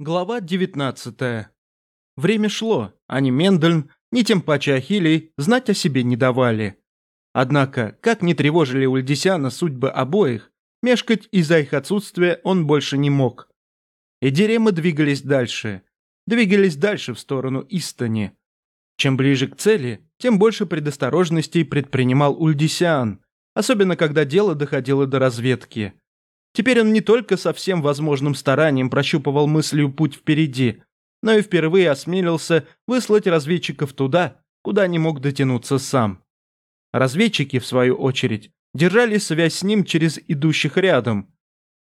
Глава 19. Время шло, а ни Мендельн, ни тем паче Ахилий знать о себе не давали. Однако, как не тревожили Ульдисяна судьбы обоих, мешкать из-за их отсутствия он больше не мог. И Деремы двигались дальше. Двигались дальше в сторону Истани. Чем ближе к цели, тем больше предосторожностей предпринимал Ульдисян, особенно когда дело доходило до разведки. Теперь он не только со всем возможным старанием прощупывал мыслью путь впереди, но и впервые осмелился выслать разведчиков туда, куда не мог дотянуться сам. Разведчики, в свою очередь, держали связь с ним через идущих рядом.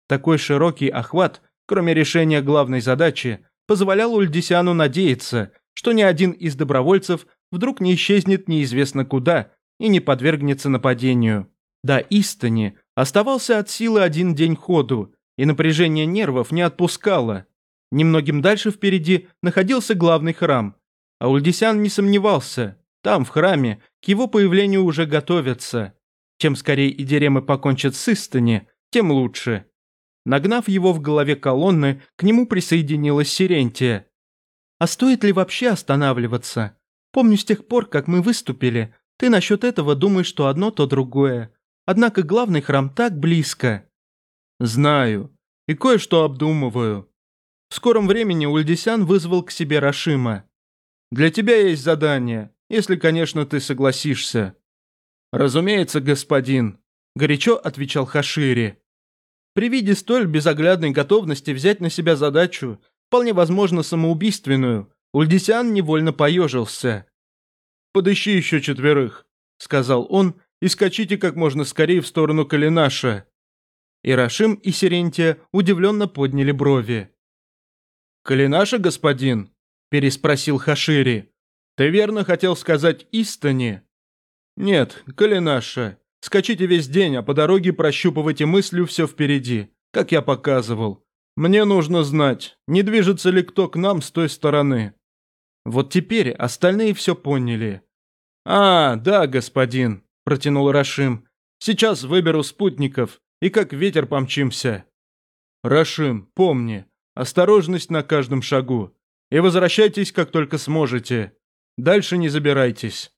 Такой широкий охват, кроме решения главной задачи, позволял Ульдисяну надеяться, что ни один из добровольцев вдруг не исчезнет неизвестно куда и не подвергнется нападению. До Истани Оставался от силы один день ходу, и напряжение нервов не отпускало. Немногим дальше впереди находился главный храм, а Ульдисян не сомневался. Там, в храме, к его появлению уже готовятся. Чем скорее Идеремы покончат с Истани, тем лучше. Нагнав его в голове колонны, к нему присоединилась Сирентия. «А стоит ли вообще останавливаться? Помню с тех пор, как мы выступили, ты насчет этого думаешь, что одно, то другое. Однако главный храм так близко. Знаю. И кое-что обдумываю. В скором времени Ульдисян вызвал к себе Рашима. Для тебя есть задание, если, конечно, ты согласишься. Разумеется, господин, горячо отвечал Хашири. При виде столь безоглядной готовности взять на себя задачу, вполне возможно самоубийственную, Ульдисян невольно поежился. «Подыщи еще четверых», — сказал он, и скачите как можно скорее в сторону Калинаша». Ирашим и Сирентия удивленно подняли брови. «Калинаша, господин?» – переспросил Хашири. «Ты верно хотел сказать Истани?» «Нет, Калинаша. Скачите весь день, а по дороге прощупывайте мыслью все впереди, как я показывал. Мне нужно знать, не движется ли кто к нам с той стороны». Вот теперь остальные все поняли. «А, да, господин», – протянул Рашим. «Сейчас выберу спутников и как ветер помчимся». «Рашим, помни, осторожность на каждом шагу. И возвращайтесь, как только сможете. Дальше не забирайтесь».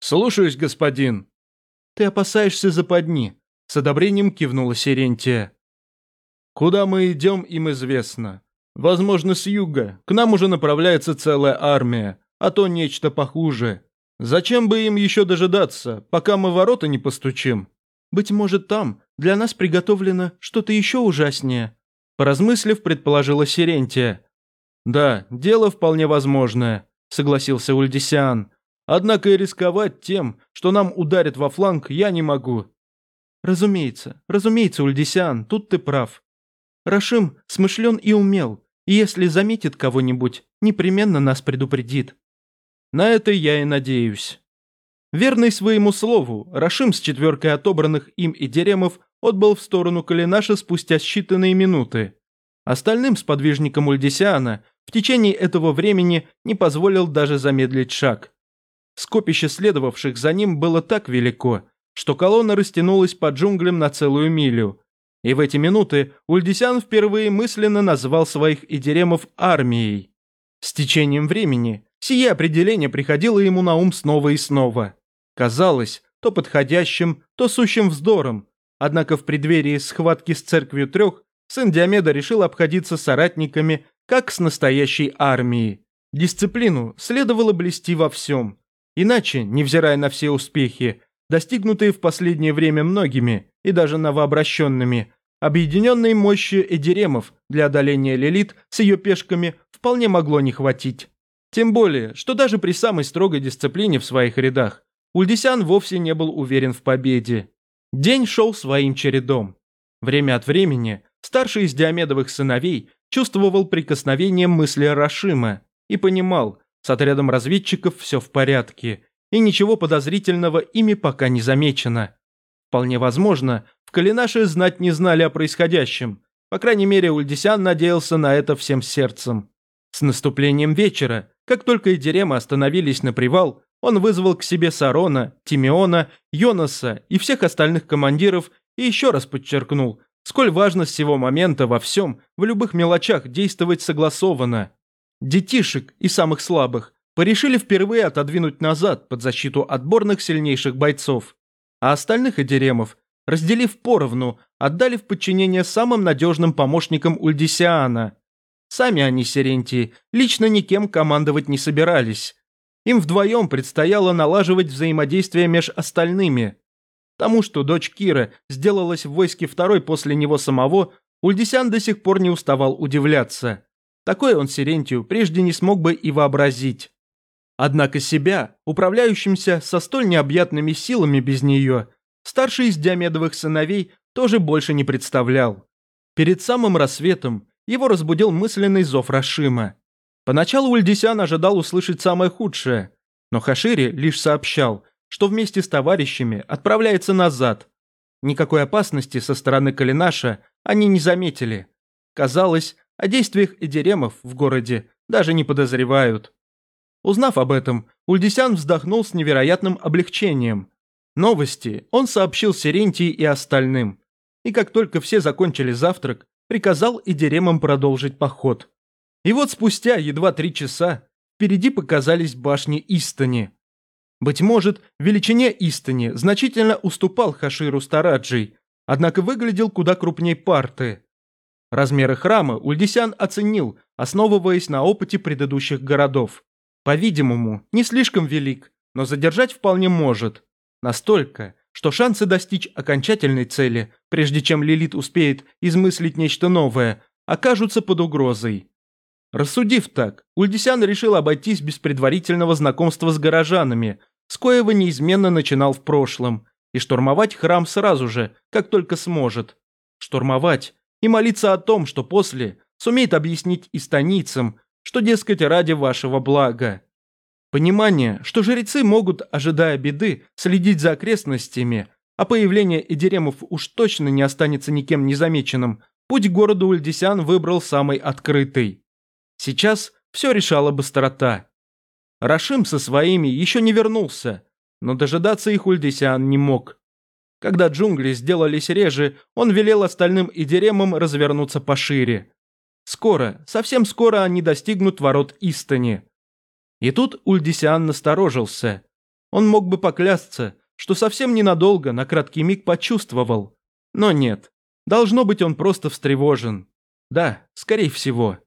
«Слушаюсь, господин». «Ты опасаешься западни», – с одобрением кивнула Сирентия. «Куда мы идем, им известно. Возможно, с юга. К нам уже направляется целая армия, а то нечто похуже. Зачем бы им еще дожидаться, пока мы ворота не постучим? Быть может, там для нас приготовлено что-то еще ужаснее. Поразмыслив, предположила Сирентия. Да, дело вполне возможное, согласился Ульдисиан. Однако и рисковать тем, что нам ударят во фланг, я не могу. Разумеется, разумеется, Ульдисиан, тут ты прав. Рашим смышлен и умел, и если заметит кого-нибудь, непременно нас предупредит. На это я и надеюсь. Верный своему слову, Рашим с четверкой отобранных им и Деремов отбыл в сторону Калинаша спустя считанные минуты. Остальным сподвижникам Ульдисиана в течение этого времени не позволил даже замедлить шаг. Скопище следовавших за ним было так велико, что колонна растянулась по джунглям на целую милю. И в эти минуты Ульдисян впервые мысленно назвал своих идеремов армией. С течением времени Сие определение приходило ему на ум снова и снова. Казалось, то подходящим, то сущим вздором. Однако в преддверии схватки с церковью трех сын Диомеда решил обходиться соратниками, как с настоящей армией. Дисциплину следовало блести во всем. Иначе, невзирая на все успехи, достигнутые в последнее время многими и даже новообращенными, объединенной мощью Эдиремов для одоления Лилит с ее пешками вполне могло не хватить. Тем более, что даже при самой строгой дисциплине в своих рядах Ульдисян вовсе не был уверен в победе. День шел своим чередом. Время от времени старший из Диомедовых сыновей чувствовал прикосновение мысли Рашима и понимал, с отрядом разведчиков все в порядке, и ничего подозрительного ими пока не замечено. Вполне возможно, в Калинаше знать не знали о происходящем. По крайней мере, Ульдисян надеялся на это всем сердцем. С наступлением вечера как только Эдерема остановились на привал, он вызвал к себе Сарона, Тимеона, Йонаса и всех остальных командиров и еще раз подчеркнул, сколь важно с сего момента во всем, в любых мелочах действовать согласованно. Детишек и самых слабых порешили впервые отодвинуть назад под защиту отборных сильнейших бойцов, а остальных эдеремов, разделив поровну, отдали в подчинение самым надежным помощникам Ульдисиана. Сами они, Серентии, лично никем командовать не собирались. Им вдвоем предстояло налаживать взаимодействие меж остальными. Тому, что дочь Кира сделалась в войске второй после него самого, Ульдисян до сих пор не уставал удивляться. Такое он Серентию прежде не смог бы и вообразить. Однако себя, управляющимся со столь необъятными силами без нее, старший из Диамедовых сыновей тоже больше не представлял. Перед самым рассветом его разбудил мысленный зов Рашима. Поначалу Ульдисян ожидал услышать самое худшее, но Хашири лишь сообщал, что вместе с товарищами отправляется назад. Никакой опасности со стороны Калинаша они не заметили. Казалось, о действиях Эдеремов в городе даже не подозревают. Узнав об этом, Ульдисян вздохнул с невероятным облегчением. Новости он сообщил Серентии и остальным. И как только все закончили завтрак, приказал Эдеремам продолжить поход. И вот спустя едва три часа впереди показались башни Истани. Быть может, величине Истани значительно уступал Хаширу Стараджий, однако выглядел куда крупней Парты. Размеры храма Ульдисян оценил, основываясь на опыте предыдущих городов. По-видимому, не слишком велик, но задержать вполне может. Настолько, что шансы достичь окончательной цели, прежде чем Лилит успеет измыслить нечто новое, окажутся под угрозой. Рассудив так, Ульдисян решил обойтись без предварительного знакомства с горожанами, с коего неизменно начинал в прошлом, и штурмовать храм сразу же, как только сможет. Штурмовать и молиться о том, что после сумеет объяснить и станицам, что, дескать, ради вашего блага. Понимание, что жрецы могут, ожидая беды, следить за окрестностями, а появление эдеремов уж точно не останется никем незамеченным, путь к городу Ульдисян выбрал самый открытый. Сейчас все решала быстрота. Рашим со своими еще не вернулся, но дожидаться их Ульдисян не мог. Когда джунгли сделались реже, он велел остальным идеремам развернуться пошире. Скоро, совсем скоро они достигнут ворот Истани. И тут Ульдисян насторожился. Он мог бы поклясться, что совсем ненадолго, на краткий миг почувствовал. Но нет, должно быть он просто встревожен. Да, скорее всего.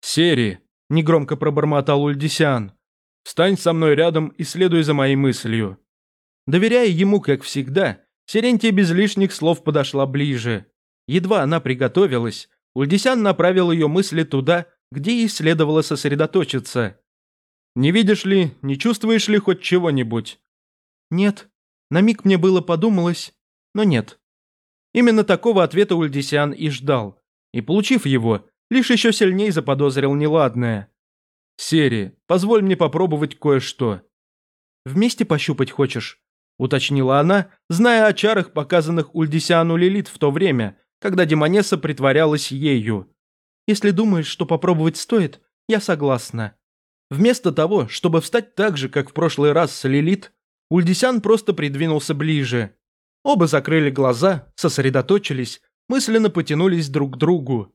«Сери», – негромко пробормотал Ульдисян, – «встань со мной рядом и следуй за моей мыслью». Доверяя ему, как всегда, Серентия без лишних слов подошла ближе. Едва она приготовилась, Ульдисян направил ее мысли туда, где ей следовало сосредоточиться. «Не видишь ли, не чувствуешь ли хоть чего-нибудь?» «Нет. На миг мне было подумалось, но нет». Именно такого ответа Ульдисян и ждал. И, получив его, лишь еще сильнее заподозрил неладное. «Сери, позволь мне попробовать кое-что». «Вместе пощупать хочешь?» – уточнила она, зная о чарах, показанных Ульдисиану Лилит в то время, когда Демонесса притворялась ею. «Если думаешь, что попробовать стоит, я согласна». Вместо того, чтобы встать так же, как в прошлый раз с Лилит, Ульдисян просто придвинулся ближе. Оба закрыли глаза, сосредоточились, мысленно потянулись друг к другу.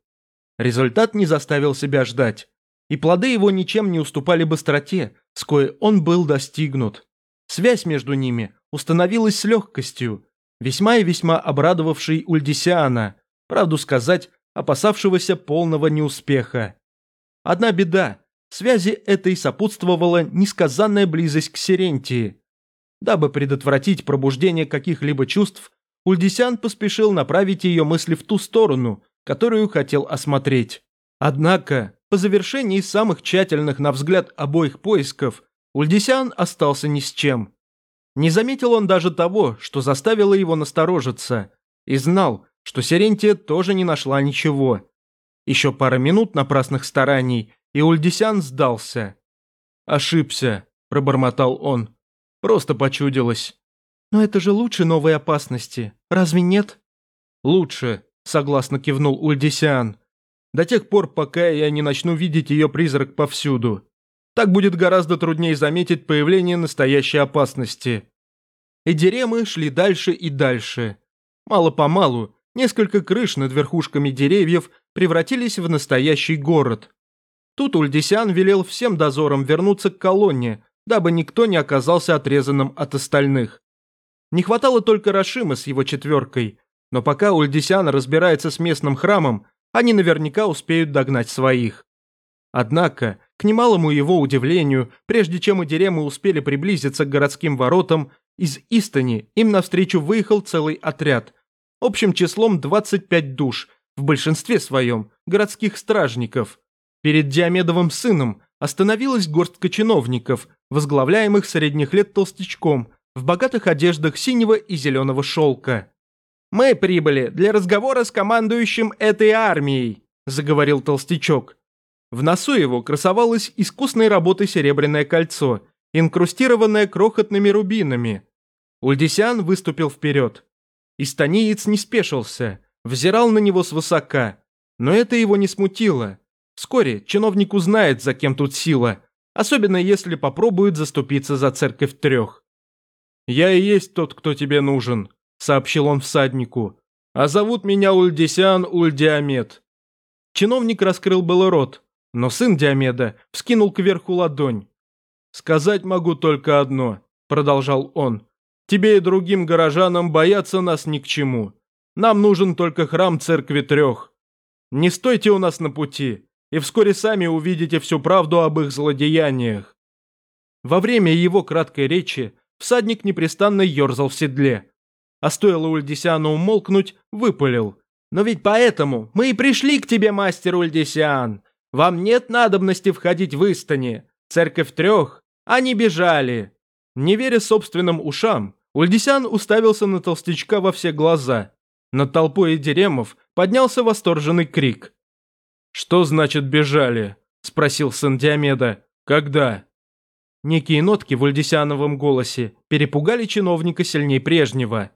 Результат не заставил себя ждать, и плоды его ничем не уступали быстроте, с коей он был достигнут. Связь между ними установилась с легкостью, весьма и весьма обрадовавшей Ульдисиана, правду сказать, опасавшегося полного неуспеха. Одна беда, связи этой сопутствовала несказанная близость к Сирентии. Дабы предотвратить пробуждение каких-либо чувств, Ульдисян поспешил направить ее мысли в ту сторону, которую хотел осмотреть. Однако, по завершении самых тщательных на взгляд обоих поисков, Ульдисян остался ни с чем. Не заметил он даже того, что заставило его насторожиться, и знал, что Серентия тоже не нашла ничего. Еще пара минут напрасных стараний, и Ульдисян сдался. «Ошибся», – пробормотал он. «Просто почудилось». «Но это же лучше новой опасности, разве нет?» «Лучше», – согласно кивнул Ульдисиан. «До тех пор, пока я не начну видеть ее призрак повсюду. Так будет гораздо труднее заметить появление настоящей опасности». Эдеремы шли дальше и дальше. Мало-помалу несколько крыш над верхушками деревьев превратились в настоящий город. Тут Ульдисян велел всем дозорам вернуться к колонне, дабы никто не оказался отрезанным от остальных. Не хватало только Рашима с его четверкой, но пока Ульдисян разбирается с местным храмом, они наверняка успеют догнать своих. Однако, к немалому его удивлению, прежде чем Эдеремы успели приблизиться к городским воротам, из Истани им навстречу выехал целый отряд, общим числом 25 душ, в большинстве своем городских стражников. Перед Диамедовым сыном остановилась горстка чиновников, возглавляемых средних лет толстячком, в богатых одеждах синего и зеленого шелка. «Мы прибыли для разговора с командующим этой армией», – заговорил толстячок. В носу его красовалось искусной работы серебряное кольцо, инкрустированное крохотными рубинами. Ульдисян выступил вперед. Истаниец не спешился, взирал на него свысока, но это его не смутило. Вскоре чиновник узнает, за кем тут сила, особенно если попробует заступиться за церковь трех. «Я и есть тот, кто тебе нужен», — сообщил он всаднику. «А зовут меня Ульдисян Ульдиамет». Чиновник раскрыл было рот, но сын Диомеда вскинул кверху ладонь. «Сказать могу только одно», – продолжал он. «Тебе и другим горожанам бояться нас ни к чему. Нам нужен только храм церкви трех. Не стойте у нас на пути, и вскоре сами увидите всю правду об их злодеяниях». Во время его краткой речи всадник непрестанно ерзал в седле. А стоило Ульдисиану умолкнуть, выпалил. «Но ведь поэтому мы и пришли к тебе, мастер Ульдисиан. Вам нет надобности входить в Истане. Церковь трех. Они бежали». Не веря собственным ушам, Ульдисян уставился на толстячка во все глаза. Над толпой Эдеремов поднялся восторженный крик. «Что значит бежали?» – спросил сын Диомеда. «Когда?» Некие нотки в Ульдисяновом голосе перепугали чиновника сильнее прежнего.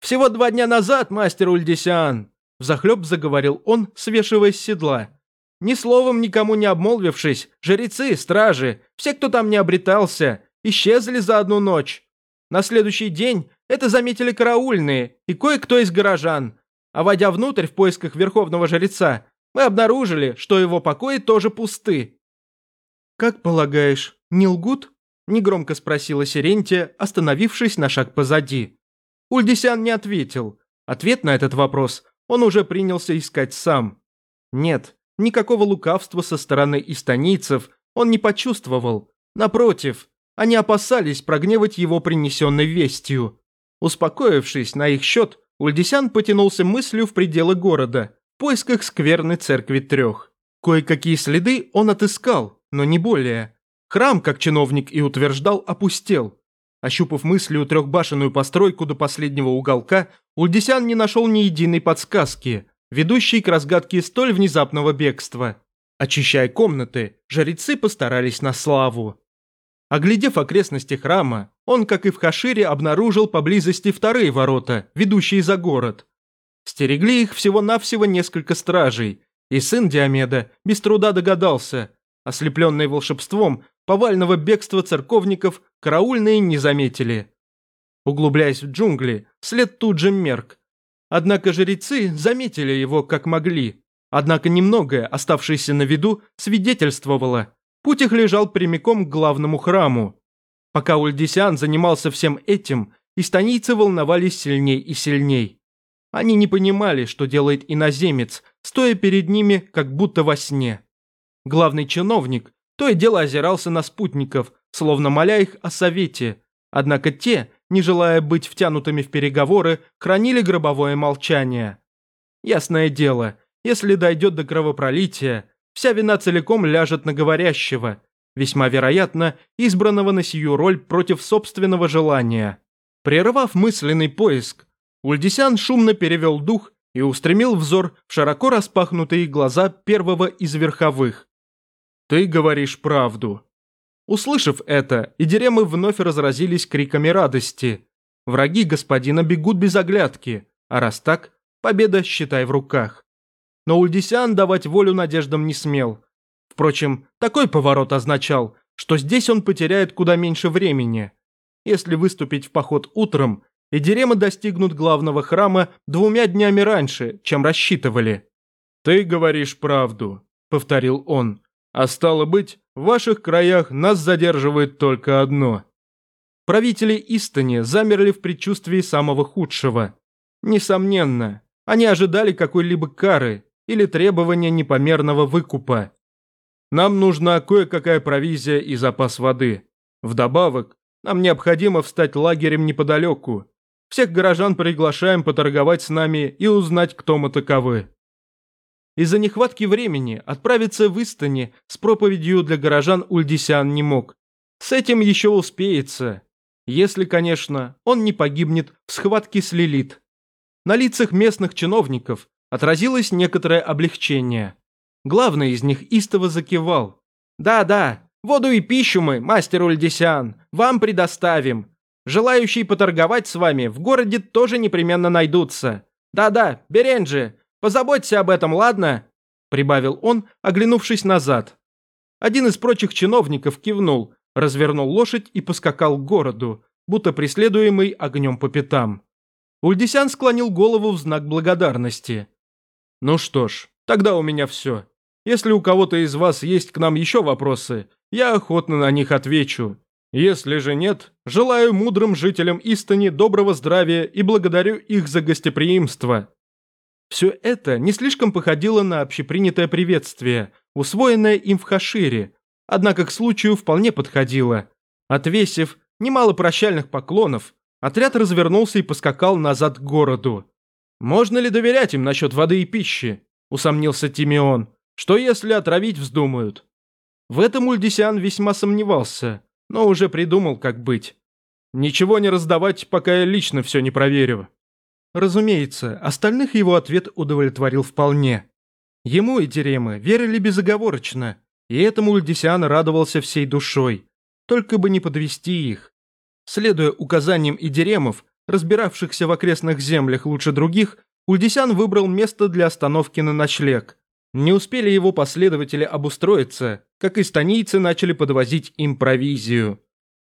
«Всего два дня назад, мастер Ульдисян!» – взахлеб заговорил он, свешиваясь с седла. Ни словом никому не обмолвившись, жрецы, стражи, все, кто там не обретался, исчезли за одну ночь. На следующий день это заметили караульные и кое-кто из горожан. А войдя внутрь в поисках верховного жреца, мы обнаружили, что его покои тоже пусты. «Как полагаешь, не лгут?» – негромко спросила Сирентия, остановившись на шаг позади. Ульдисян не ответил. Ответ на этот вопрос он уже принялся искать сам. Нет, Никакого лукавства со стороны истанийцев он не почувствовал. Напротив, они опасались прогневать его принесенной вестью. Успокоившись на их счет, Ульдисян потянулся мыслью в пределы города, поисках скверной церкви трех. Кое-какие следы он отыскал, но не более. Храм, как чиновник и утверждал, опустел. Ощупав мыслью трехбашенную постройку до последнего уголка, Ульдисян не нашел ни единой подсказки – ведущий к разгадке столь внезапного бегства. Очищая комнаты, жрецы постарались на славу. Оглядев окрестности храма, он, как и в Хашире, обнаружил поблизости вторые ворота, ведущие за город. Стерегли их всего-навсего несколько стражей, и сын Диомеда без труда догадался, ослепленный волшебством повального бегства церковников, караульные не заметили. Углубляясь в джунгли, след тут же мерк, Однако жрецы заметили его как могли. Однако немногое, оставшееся на виду, свидетельствовало. Путь их лежал прямиком к главному храму. Пока Ульдисян занимался всем этим, истанийцы волновались сильней и сильней. Они не понимали, что делает иноземец, стоя перед ними, как будто во сне. Главный чиновник то и дело озирался на спутников, словно моля их о совете, однако те не желая быть втянутыми в переговоры, хранили гробовое молчание. Ясное дело, если дойдет до кровопролития, вся вина целиком ляжет на говорящего, весьма вероятно, избранного на сию роль против собственного желания. Прервав мысленный поиск, Ульдисян шумно перевел дух и устремил взор в широко распахнутые глаза первого из верховых. «Ты говоришь правду», Услышав это, идеремы вновь разразились криками радости. Враги господина бегут без оглядки, а раз так, победа считай в руках. Но Ульдисян давать волю надеждам не смел. Впрочем, такой поворот означал, что здесь он потеряет куда меньше времени. Если выступить в поход утром, Эдерема достигнут главного храма двумя днями раньше, чем рассчитывали. «Ты говоришь правду», — повторил он. «А стало быть, в ваших краях нас задерживает только одно». Правители Истони замерли в предчувствии самого худшего. Несомненно, они ожидали какой-либо кары или требования непомерного выкупа. Нам нужна кое-какая провизия и запас воды. Вдобавок, нам необходимо встать лагерем неподалеку, всех горожан приглашаем поторговать с нами и узнать, кто мы таковы. Из-за нехватки времени отправиться в Истани с проповедью для горожан Ульдисян не мог. С этим еще успеется. Если, конечно, он не погибнет в схватке с Лилит. На лицах местных чиновников отразилось некоторое облегчение. Главный из них истово закивал. «Да-да, воду и пищу мы, мастер Ульдисян, вам предоставим. Желающие поторговать с вами в городе тоже непременно найдутся. Да-да, Беренджи, позаботься об этом, ладно?» Прибавил он, оглянувшись назад. Один из прочих чиновников кивнул, развернул лошадь и поскакал к городу, будто преследуемый огнем по пятам. Ульдисян склонил голову в знак благодарности. «Ну что ж, тогда у меня все. Если у кого-то из вас есть к нам еще вопросы, я охотно на них отвечу. Если же нет, желаю мудрым жителям Истони доброго здравия и благодарю их за гостеприимство. Все это не слишком походило на общепринятое приветствие, усвоенное им в Хашире, однако к случаю вполне подходило. Отвесив немало прощальных поклонов, отряд развернулся и поскакал назад к городу. «Можно ли доверять им насчет воды и пищи?» – усомнился Тимеон. «Что если отравить вздумают?» В этом Ульдисиан весьма сомневался – но уже придумал, как быть. Ничего не раздавать, пока я лично все не проверю. Разумеется, остальных его ответ удовлетворил вполне. Ему и Теремы верили безоговорочно, и этому Ульдисиан радовался всей душой. Только бы не подвести их. Следуя указаниям Идеремов, разбиравшихся в окрестных землях лучше других, Ульдисян выбрал место для остановки на ночлег. Не успели его последователи обустроиться, как и станийцы начали подвозить им провизию.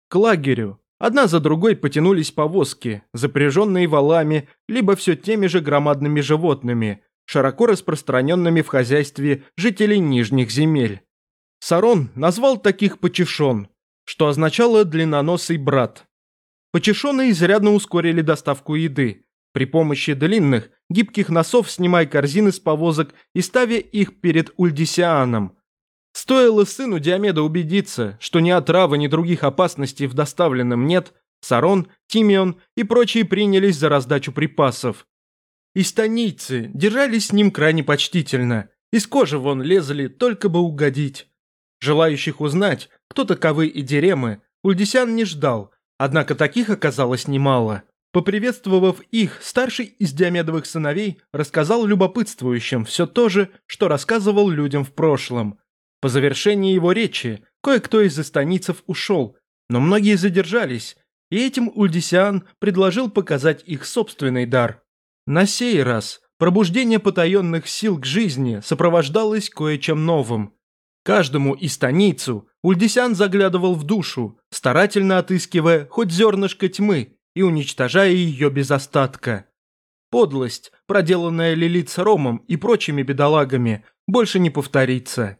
К лагерю одна за другой потянулись повозки, запряженные валами, либо все теми же громадными животными, широко распространенными в хозяйстве жителей нижних земель. Сарон назвал таких почешон, что означало «длинноносый брат». Почешоны изрядно ускорили доставку еды, при помощи длинных, гибких носов снимая корзины с повозок и ставя их перед Ульдисианом. Стоило сыну Диомеда убедиться, что ни отравы, ни других опасностей в доставленном нет, Сарон, Тимион и прочие принялись за раздачу припасов. Истанийцы держались с ним крайне почтительно, из кожи вон лезли, только бы угодить. Желающих узнать, кто таковы и Деремы, Ульдисян не ждал, однако таких оказалось немало. Поприветствовав их, старший из Диомедовых сыновей рассказал любопытствующим все то же, что рассказывал людям в прошлом. По завершении его речи кое-кто из истанийцев ушел, но многие задержались, и этим Ульдисиан предложил показать их собственный дар. На сей раз пробуждение потаенных сил к жизни сопровождалось кое-чем новым. Каждому истанийцу Ульдисян заглядывал в душу, старательно отыскивая хоть зернышко тьмы, и уничтожая ее без остатка. Подлость, проделанная Лилит с Ромом и прочими бедолагами, больше не повторится.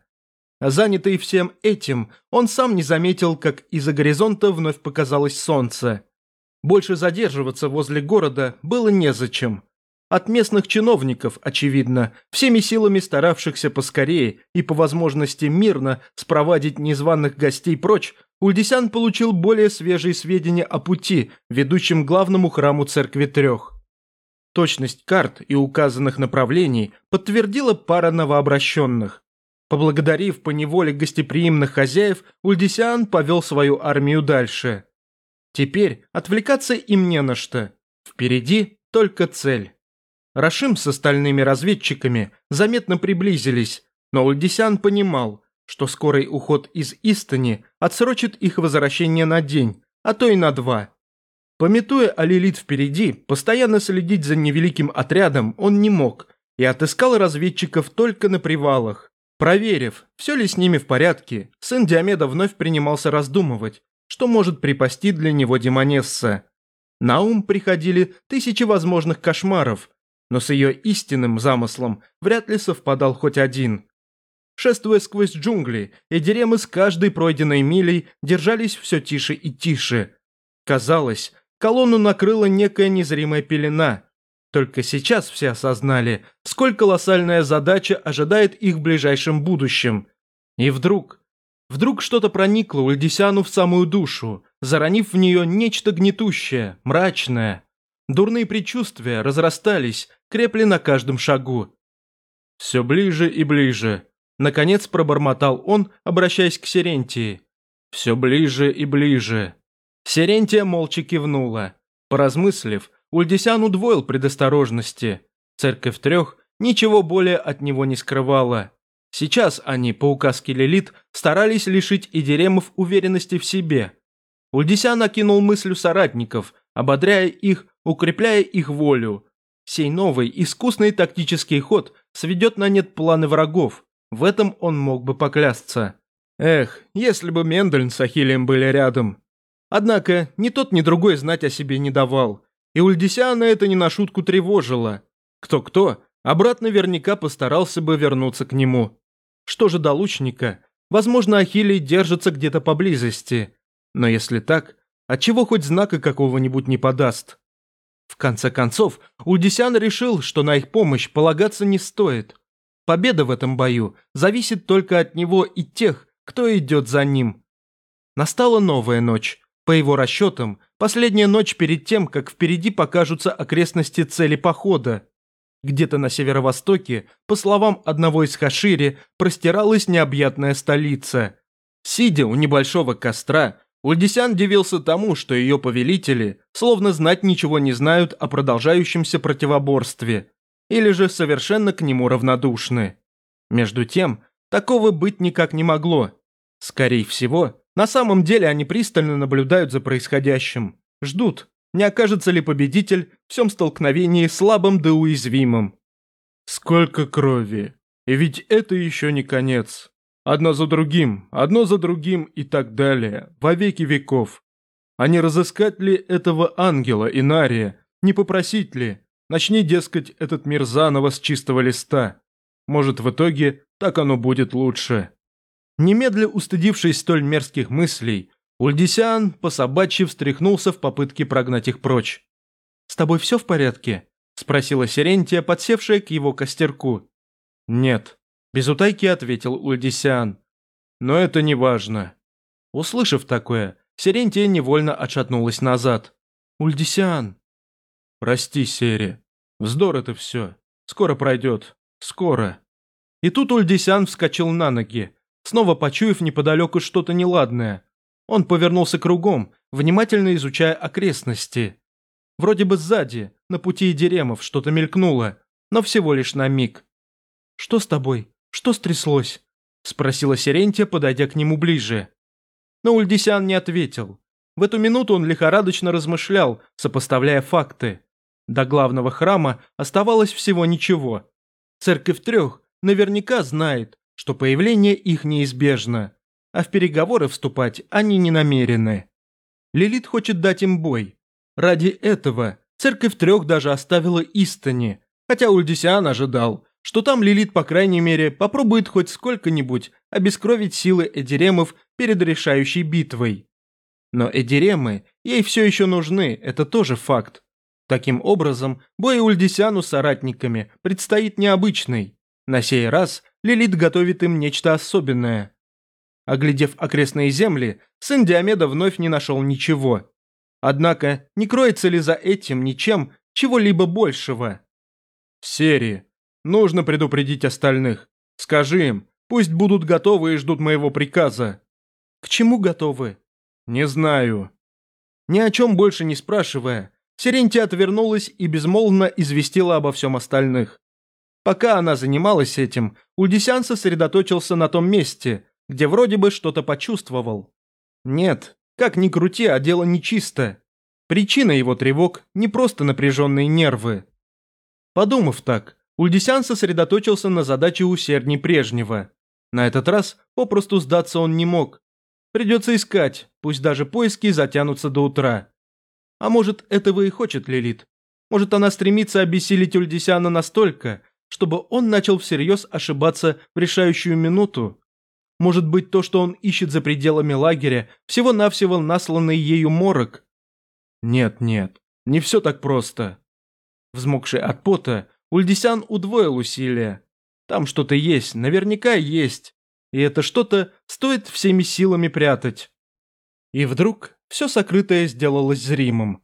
Занятый всем этим, он сам не заметил, как из-за горизонта вновь показалось солнце. Больше задерживаться возле города было незачем. От местных чиновников, очевидно, всеми силами старавшихся поскорее и по возможности мирно спровадить незваных гостей прочь, Ульдисян получил более свежие сведения о пути, ведущем к главному храму Церкви Трех. Точность карт и указанных направлений подтвердила пара новообращенных. Поблагодарив по неволе гостеприимных хозяев, Ульдисян повел свою армию дальше. Теперь отвлекаться им не на что. Впереди только цель. Рашим с остальными разведчиками заметно приблизились, но Ульдисян понимал, что скорый уход из Истани отсрочит их возвращение на день, а то и на два. Пометуя о Лилит впереди, постоянно следить за невеликим отрядом он не мог и отыскал разведчиков только на привалах. Проверив, все ли с ними в порядке, сын Диомеда вновь принимался раздумывать, что может припасти для него Демонесса. На ум приходили тысячи возможных кошмаров, но с ее истинным замыслом вряд ли совпадал хоть один. Шествуя сквозь джунгли, Эдеремы с каждой пройденной милей держались все тише и тише. Казалось, колонну накрыла некая незримая пелена. Только сейчас все осознали, сколь колоссальная задача ожидает их в ближайшем будущем. И вдруг... Вдруг что-то проникло Ульдисяну в самую душу, заронив в нее нечто гнетущее, мрачное. Дурные предчувствия разрастались, крепли на каждом шагу. Все ближе и ближе. Наконец пробормотал он, обращаясь к Серентии. Все ближе и ближе. Серентия молча кивнула. Поразмыслив, Ульдисян удвоил предосторожности. Церковь трех ничего более от него не скрывала. Сейчас они, по указке Лилит, старались лишить Идеремов уверенности в себе. Ульдисян окинул мыслью соратников, ободряя их, укрепляя их волю. Сей новый, искусный тактический ход сведет на нет планы врагов. В этом он мог бы поклясться. Эх, если бы Мендельн с Ахиллем были рядом. Однако ни тот, ни другой знать о себе не давал. И Ульдисиана это не на шутку тревожило. Кто-кто, а брат наверняка постарался бы вернуться к нему. Что же до лучника? Возможно, Ахиллей держится где-то поблизости. Но если так, отчего хоть знака какого-нибудь не подаст? В конце концов, Ульдисян решил, что на их помощь полагаться не стоит. Победа в этом бою зависит только от него и тех, кто идет за ним. Настала новая ночь. По его расчетам, последняя ночь перед тем, как впереди покажутся окрестности цели похода. Где-то на северо-востоке, по словам одного из Хашири, простиралась необъятная столица. Сидя у небольшого костра, Ульдисян дивился тому, что ее повелители словно знать ничего не знают о продолжающемся противоборстве, или же совершенно к нему равнодушны. Между тем, такого быть никак не могло. Скорее всего, на самом деле они пристально наблюдают за происходящим, ждут, не окажется ли победитель в всем столкновении слабым да уязвимым. Сколько крови! И ведь это еще не конец. Одно за другим, одно за другим и так далее, во веки веков. А не разыскать ли этого ангела Инария, не попросить ли, начни, дескать, этот мир заново с чистого листа. Может, в итоге так оно будет лучше. Немедля устыдившись столь мерзких мыслей, Ульдисян по собачьи встряхнулся в попытке прогнать их прочь. «С тобой все в порядке?» – спросила Сирентия, подсевшая к его костерку. «Нет», – без утайки ответил Ульдисян. «Но это не важно». Услышав такое, Сирентия невольно отшатнулась назад. «Ульдисян!» «Прости, Сери. Вздор это все. Скоро пройдет. Скоро». И тут Ульдисян вскочил на ноги, снова почуяв неподалеку что-то неладное. Он повернулся кругом, внимательно изучая окрестности. Вроде бы сзади, на пути Деремов, что-то мелькнуло, но всего лишь на миг. «Что с тобой? Что стряслось?» – спросила Сирентия, подойдя к нему ближе. Но Ульдисян не ответил. В эту минуту он лихорадочно размышлял, сопоставляя факты. До главного храма оставалось всего ничего. Церковь трех наверняка знает, что появление их неизбежно, а в переговоры вступать они не намерены. Лилит хочет дать им бой. Ради этого церковь трех даже оставила Истани, хотя Ульдисиан ожидал, что там Лилит, по крайней мере, попробует хоть сколько-нибудь обескровить силы Эдиремов перед решающей битвой. Но Эдиремы ей все еще нужны, это тоже факт. Таким образом, бой Ульдисяну с соратниками предстоит необычный. На сей раз Лилит готовит им нечто особенное. Оглядев окрестные земли, сын Диомеда вновь не нашел ничего. Однако, не кроется ли за этим ничем чего-либо большего? Серии. Нужно предупредить остальных. Скажи им, пусть будут готовы и ждут моего приказа. К чему готовы? Не знаю. Ни о чем больше не спрашивая, Серентия отвернулась и безмолвно известила обо всем остальных. Пока она занималась этим, Ульдисян сосредоточился на том месте, где вроде бы что-то почувствовал. Нет, как ни крути, а дело нечисто. Причина его тревог не просто напряженные нервы. Подумав так, Ульдисян сосредоточился на задаче усердней прежнего. На этот раз попросту сдаться он не мог. Придется искать, пусть даже поиски затянутся до утра. А может, этого и хочет Лилит. Может, она стремится обессилить Ульдисяна настолько, чтобы он начал всерьез ошибаться в решающую минуту. Может быть, то, что он ищет за пределами лагеря, всего-навсего насланный ею морок? Нет, нет, не все так просто. Взмокший от пота, Ульдисян удвоил усилия. Там что-то есть, наверняка есть. И это что-то стоит всеми силами прятать. И вдруг все сокрытое сделалось зримым.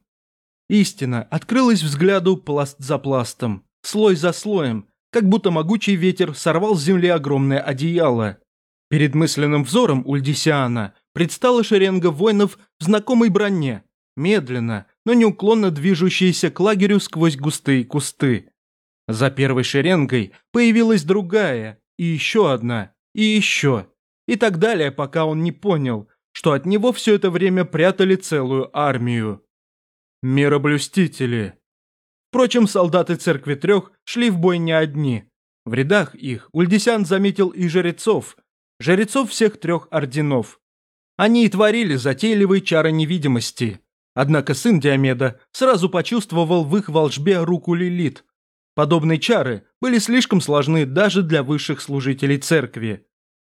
Истина открылась взгляду пласт за пластом, слой за слоем, как будто могучий ветер сорвал с земли огромное одеяло. Перед мысленным взором Ульдисиана предстала шеренга воинов в знакомой броне, медленно, но неуклонно движущиеся к лагерю сквозь густые кусты. За первой шеренгой появилась другая, и еще одна, и еще, и так далее, пока он не понял, что от него все это время прятали целую армию. Мироблюстители. Впрочем, солдаты церкви трех шли в бой не одни. В рядах их Ульдисян заметил и жрецов, жрецов всех трех орденов. Они и творили затейливые чары невидимости. Однако сын Диомеда сразу почувствовал в их волжбе руку Лилит. Подобные чары были слишком сложны даже для высших служителей церкви.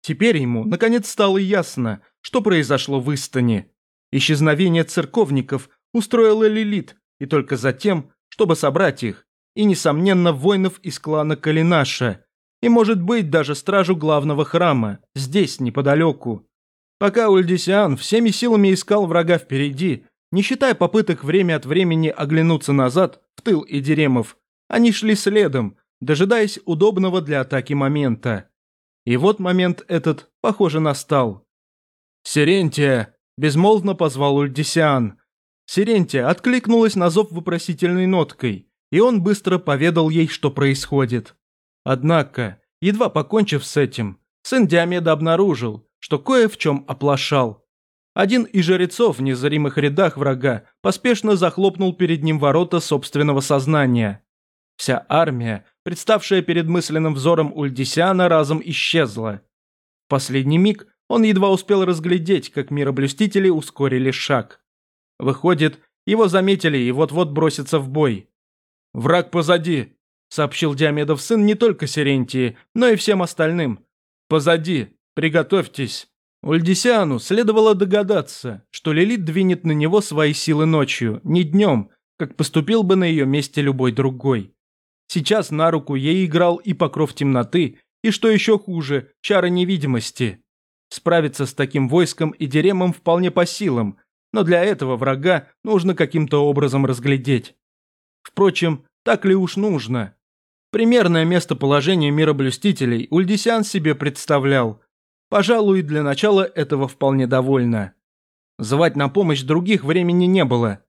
Теперь ему, наконец, стало ясно, что произошло в Истане. Исчезновение церковников устроила Лилит, и только затем, чтобы собрать их, и, несомненно, воинов из клана Калинаша, и, может быть, даже стражу главного храма, здесь, неподалеку. Пока Ульдисиан всеми силами искал врага впереди, не считая попыток время от времени оглянуться назад, в тыл и Деремов, они шли следом, дожидаясь удобного для атаки момента. И вот момент этот, похоже, настал. «Сирентия!» – безмолвно позвал Ульдисиан. Сирентия откликнулась на зов вопросительной ноткой, и он быстро поведал ей, что происходит. Однако, едва покончив с этим, сын Диомеда обнаружил, что кое в чем оплошал. Один из жрецов в незримых рядах врага поспешно захлопнул перед ним ворота собственного сознания. Вся армия, представшая перед мысленным взором Ульдисиана, разом исчезла. В последний миг он едва успел разглядеть, как мироблюстители ускорили шаг. Выходит, его заметили и вот-вот бросятся в бой. «Враг позади», — сообщил Диамедов сын не только Сирентии, но и всем остальным. «Позади, приготовьтесь». Ульдисиану следовало догадаться, что Лилит двинет на него свои силы ночью, не днем, как поступил бы на ее месте любой другой. Сейчас на руку ей играл и покров темноты, и, что еще хуже, чары невидимости. Справиться с таким войском и деремом вполне по силам, но для этого врага нужно каким-то образом разглядеть. Впрочем, так ли уж нужно? Примерное местоположение мироблюстителей Ульдисян себе представлял. Пожалуй, для начала этого вполне довольно. Звать на помощь других времени не было.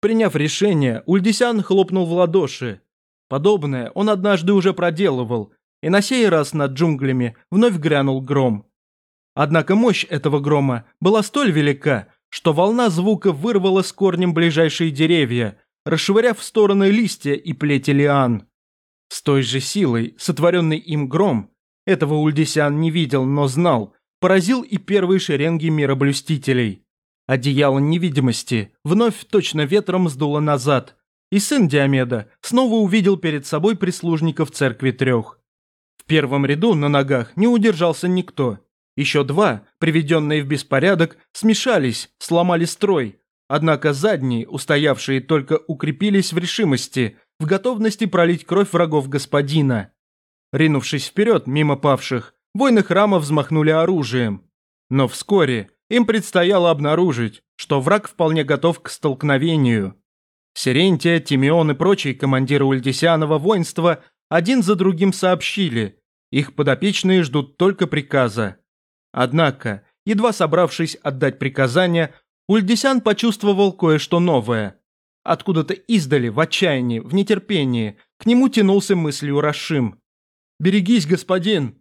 Приняв решение, Ульдисян хлопнул в ладоши, Подобное он однажды уже проделывал, и на сей раз над джунглями вновь грянул гром. Однако мощь этого грома была столь велика, что волна звука вырвала с корнем ближайшие деревья, расшвыряв в стороны листья и плети лиан. С той же силой, сотворенный им гром, этого Ульдисян не видел, но знал, поразил и первые шеренги мироблюстителей. Одеяло невидимости вновь точно ветром сдуло назад, и сын Диомеда снова увидел перед собой прислужников церкви трех. В первом ряду на ногах не удержался никто. Еще два, приведенные в беспорядок, смешались, сломали строй. Однако задние, устоявшие, только укрепились в решимости, в готовности пролить кровь врагов господина. Ринувшись вперед мимо павших, воины храма взмахнули оружием. Но вскоре им предстояло обнаружить, что враг вполне готов к столкновению. Сирентия, Тимеон и прочие командиры Ульдисянова воинства один за другим сообщили, их подопечные ждут только приказа. Однако, едва собравшись отдать приказание, Ульдисян почувствовал кое-что новое. Откуда-то издали, в отчаянии, в нетерпении, к нему тянулся мыслью Рашим. «Берегись, господин!»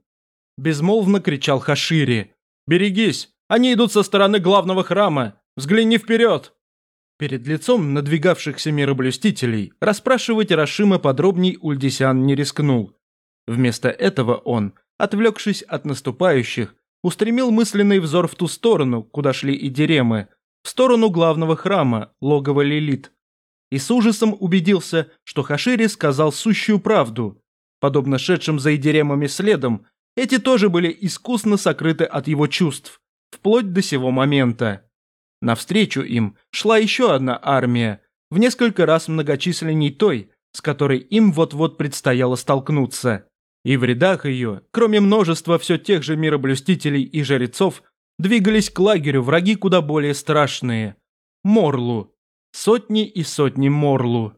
Безмолвно кричал Хашири. «Берегись! Они идут со стороны главного храма! Взгляни вперед!» Перед лицом надвигавшихся мироблюстителей расспрашивать Рашима подробней Ульдисян не рискнул. Вместо этого он, отвлекшись от наступающих, устремил мысленный взор в ту сторону, куда шли и Деремы, в сторону главного храма, логова Лилит, и с ужасом убедился, что Хашири сказал сущую правду. Подобно шедшим за Идеремами следом, эти тоже были искусно сокрыты от его чувств, вплоть до сего момента. Навстречу им шла еще одна армия, в несколько раз многочисленней той, с которой им вот-вот предстояло столкнуться. И в рядах ее, кроме множества все тех же мироблюстителей и жрецов, двигались к лагерю враги куда более страшные. Морлу. Сотни и сотни Морлу.